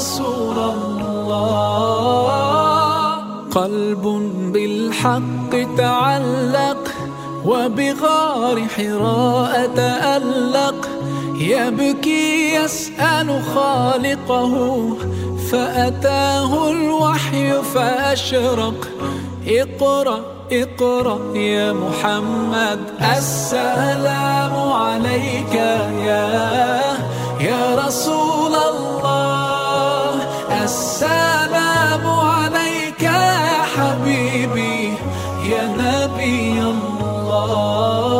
رسول الله. قلب بالحق تعلق وبغار حراء تألق يبكي يسأل خالقه فأتاه الوحي فأشرق. اقرأ اقرأ يا محمد. السلام عليك السلام عليك يا حبيبي يا نبي الله.